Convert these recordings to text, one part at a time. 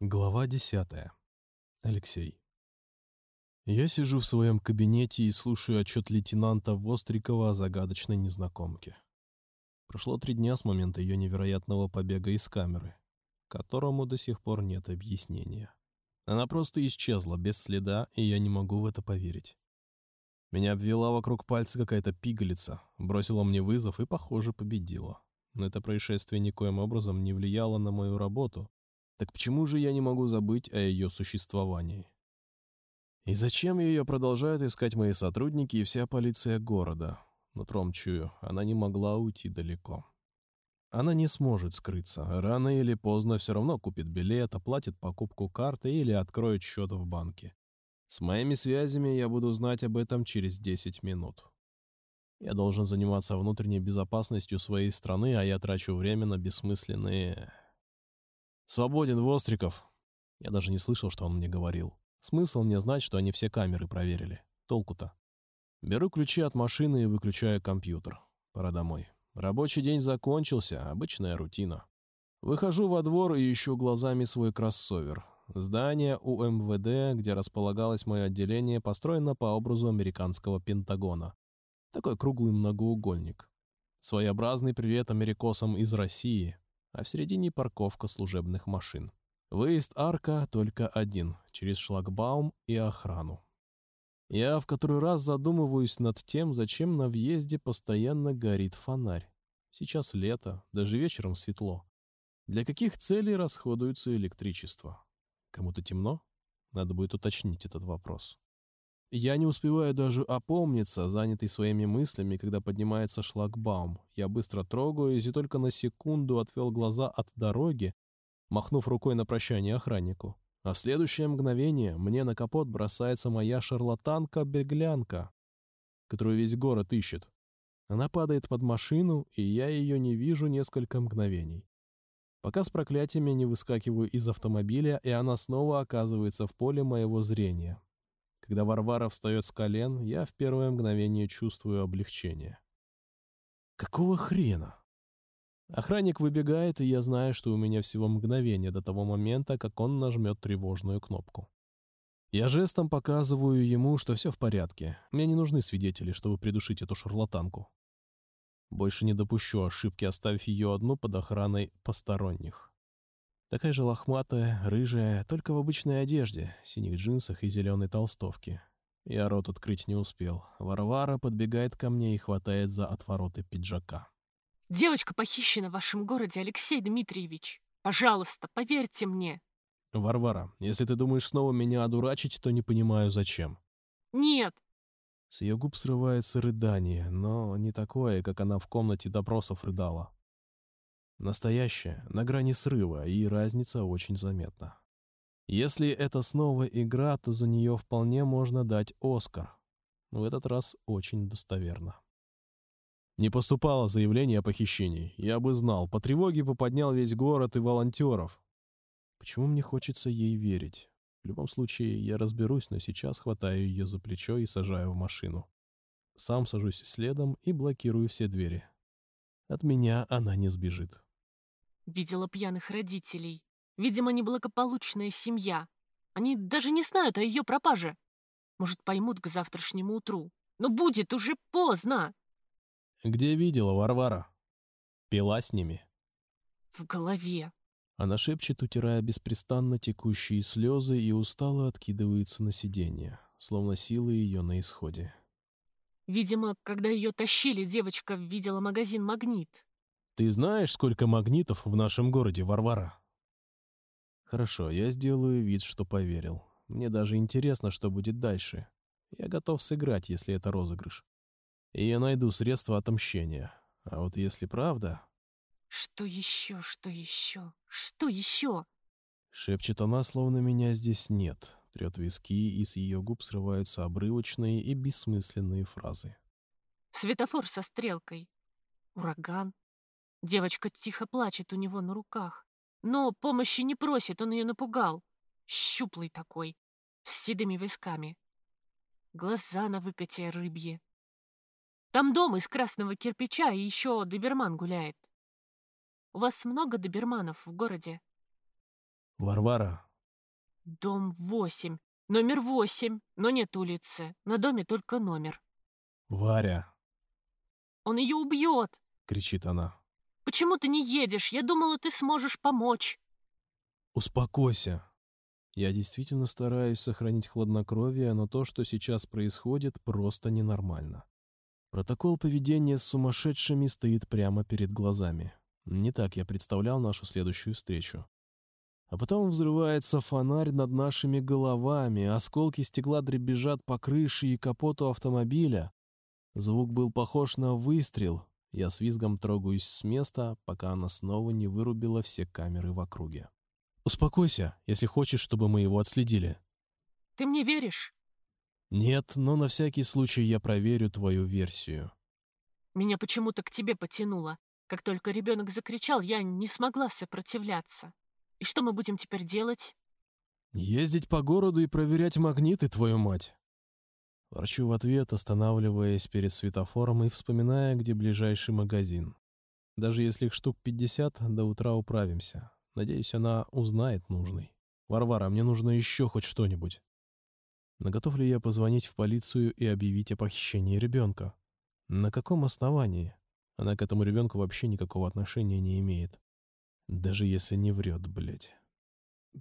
Глава 10. Алексей. Я сижу в своем кабинете и слушаю отчет лейтенанта Вострикова о загадочной незнакомке. Прошло три дня с момента ее невероятного побега из камеры, которому до сих пор нет объяснения. Она просто исчезла, без следа, и я не могу в это поверить. Меня обвела вокруг пальца какая-то пигалица, бросила мне вызов и, похоже, победила. Но это происшествие никоим образом не влияло на мою работу, так почему же я не могу забыть о ее существовании? И зачем ее продолжают искать мои сотрудники и вся полиция города? Нутром чую, она не могла уйти далеко. Она не сможет скрыться. Рано или поздно все равно купит билет, оплатит покупку карты или откроет счет в банке. С моими связями я буду знать об этом через 10 минут. Я должен заниматься внутренней безопасностью своей страны, а я трачу время на бессмысленные «Свободен, Востриков!» Я даже не слышал, что он мне говорил. Смысл мне знать, что они все камеры проверили. Толку-то. Беру ключи от машины и выключаю компьютер. Пора домой. Рабочий день закончился, обычная рутина. Выхожу во двор и ищу глазами свой кроссовер. Здание у МВД, где располагалось мое отделение, построено по образу американского Пентагона. Такой круглый многоугольник. Своеобразный привет америкосам из России, а в середине парковка служебных машин. Выезд арка только один, через шлагбаум и охрану. Я в который раз задумываюсь над тем, зачем на въезде постоянно горит фонарь. Сейчас лето, даже вечером светло. Для каких целей расходуется электричество? Кому-то темно? Надо будет уточнить этот вопрос. Я не успеваю даже опомниться, занятый своими мыслями, когда поднимается шлагбаум. Я быстро трогаюсь и только на секунду отвел глаза от дороги, махнув рукой на прощание охраннику. А в следующее мгновение мне на капот бросается моя шарлатанка-беглянка, которую весь город ищет. Она падает под машину, и я ее не вижу несколько мгновений. Пока с проклятиями не выскакиваю из автомобиля, и она снова оказывается в поле моего зрения. Когда Варвара встает с колен, я в первое мгновение чувствую облегчение. Какого хрена? Охранник выбегает, и я знаю, что у меня всего мгновение до того момента, как он нажмет тревожную кнопку. Я жестом показываю ему, что все в порядке. Мне не нужны свидетели, чтобы придушить эту шарлатанку. Больше не допущу ошибки, оставив ее одну под охраной посторонних. Такая же лохматая, рыжая, только в обычной одежде, синих джинсах и зеленой толстовке. Я рот открыть не успел. Варвара подбегает ко мне и хватает за отвороты пиджака. «Девочка похищена в вашем городе, Алексей Дмитриевич. Пожалуйста, поверьте мне». «Варвара, если ты думаешь снова меня одурачить, то не понимаю, зачем». «Нет». С ее губ срывается рыдание, но не такое, как она в комнате допросов рыдала. Настоящая, на грани срыва, и разница очень заметна. Если это снова игра, то за нее вполне можно дать Оскар. В этот раз очень достоверно. Не поступало заявление о похищении. Я бы знал, по тревоге поподнял весь город и волонтеров. Почему мне хочется ей верить? В любом случае, я разберусь, но сейчас хватаю ее за плечо и сажаю в машину. Сам сажусь следом и блокирую все двери. От меня она не сбежит. Видела пьяных родителей. Видимо, неблагополучная семья. Они даже не знают о ее пропаже. Может, поймут к завтрашнему утру. Но будет уже поздно. Где видела Варвара? Пила с ними? В голове. Она шепчет, утирая беспрестанно текущие слезы и устало откидывается на сиденье, словно силы ее на исходе. Видимо, когда ее тащили, девочка видела магазин «Магнит». Ты знаешь, сколько магнитов в нашем городе, Варвара? Хорошо, я сделаю вид, что поверил. Мне даже интересно, что будет дальше. Я готов сыграть, если это розыгрыш. И я найду средства отомщения. А вот если правда... Что еще, что еще, что еще? Шепчет она, словно меня здесь нет. Трет виски, и с ее губ срываются обрывочные и бессмысленные фразы. Светофор со стрелкой. Ураган. Девочка тихо плачет у него на руках. Но помощи не просит, он ее напугал. Щуплый такой, с седыми висками. Глаза на выкате рыбье. Там дом из красного кирпича, и еще доберман гуляет. У вас много доберманов в городе? Варвара, Дом 8. Номер 8. Но нет улицы. На доме только номер. «Варя!» Он ее убьет. — кричит она. Почему ты не едешь? Я думала, ты сможешь помочь. «Успокойся!» Я действительно стараюсь сохранить хладнокровие, но то, что сейчас происходит, просто ненормально. Протокол поведения с сумасшедшими стоит прямо перед глазами. Не так я представлял нашу следующую встречу. А потом взрывается фонарь над нашими головами, осколки стекла дребезжат по крыше и капоту автомобиля. Звук был похож на выстрел. Я с визгом трогаюсь с места, пока она снова не вырубила все камеры в округе. «Успокойся, если хочешь, чтобы мы его отследили». Ты мне веришь? «Нет, но на всякий случай я проверю твою версию». Меня почему-то к тебе потянуло. Как только ребенок закричал, я не смогла сопротивляться. И что мы будем теперь делать? «Ездить по городу и проверять магниты, твою мать!» Ворчу в ответ, останавливаясь перед светофором и вспоминая, где ближайший магазин. Даже если их штук 50, до утра управимся. Надеюсь, она узнает нужный. «Варвара, мне нужно еще хоть что-нибудь». Но готов ли я позвонить в полицию и объявить о похищении ребенка? На каком основании? Она к этому ребенку вообще никакого отношения не имеет. Даже если не врет, блядь.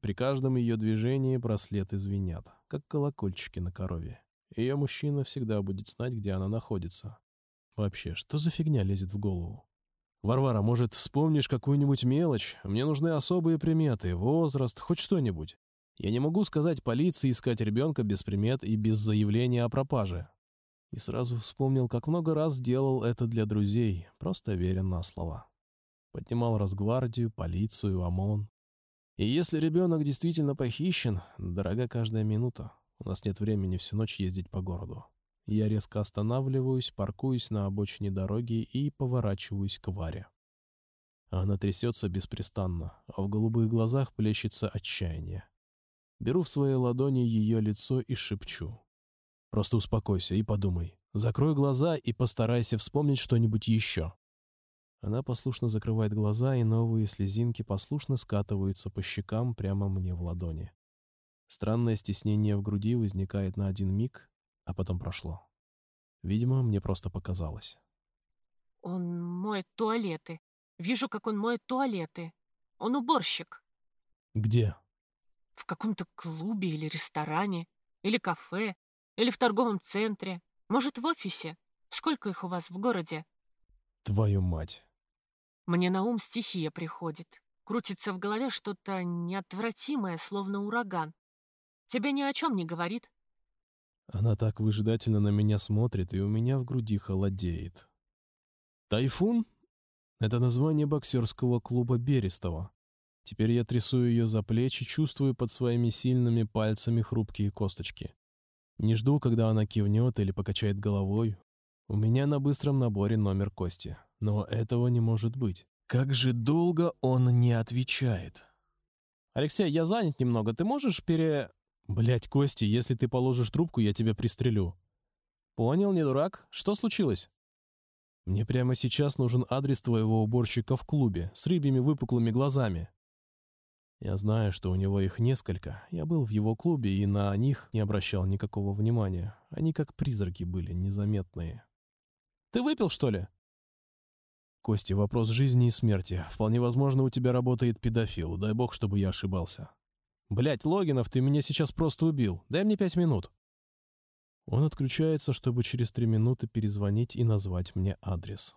При каждом ее движении браслеты звенят, как колокольчики на корове. Ее мужчина всегда будет знать, где она находится. Вообще, что за фигня лезет в голову? «Варвара, может, вспомнишь какую-нибудь мелочь? Мне нужны особые приметы, возраст, хоть что-нибудь. Я не могу сказать полиции искать ребенка без примет и без заявления о пропаже». И сразу вспомнил, как много раз делал это для друзей, просто веря на слово. Поднимал Росгвардию, полицию, ОМОН. И если ребенок действительно похищен, дорога каждая минута. У нас нет времени всю ночь ездить по городу. Я резко останавливаюсь, паркуюсь на обочине дороги и поворачиваюсь к Варе. Она трясется беспрестанно, а в голубых глазах плещется отчаяние. Беру в свои ладони ее лицо и шепчу. «Просто успокойся и подумай. Закрой глаза и постарайся вспомнить что-нибудь еще». Она послушно закрывает глаза, и новые слезинки послушно скатываются по щекам прямо мне в ладони. Странное стеснение в груди возникает на один миг, а потом прошло. Видимо, мне просто показалось. Он моет туалеты. Вижу, как он моет туалеты. Он уборщик. «Где?» В каком-то клубе или ресторане, или кафе, или в торговом центре. Может, в офисе. Сколько их у вас в городе? «Твою мать!» Мне на ум стихия приходит. Крутится в голове что-то неотвратимое, словно ураган. Тебе ни о чем не говорит. Она так выжидательно на меня смотрит, и у меня в груди холодеет. «Тайфун?» Это название боксерского клуба Берестова. Теперь я трясу ее за плечи, чувствую под своими сильными пальцами хрупкие косточки. Не жду, когда она кивнет или покачает головой. У меня на быстром наборе номер кости. Но этого не может быть. Как же долго он не отвечает. «Алексей, я занят немного. Ты можешь пере...» Блять, Кости, если ты положишь трубку, я тебя пристрелю. Понял, не дурак? Что случилось? Мне прямо сейчас нужен адрес твоего уборщика в клубе с рыбьими выпуклыми глазами. Я знаю, что у него их несколько. Я был в его клубе и на них не обращал никакого внимания. Они как призраки были, незаметные. Ты выпил, что ли? Кости, вопрос жизни и смерти. Вполне возможно, у тебя работает педофил. Дай бог, чтобы я ошибался. Блять, Логинов, ты меня сейчас просто убил. Дай мне пять минут. Он отключается, чтобы через три минуты перезвонить и назвать мне адрес.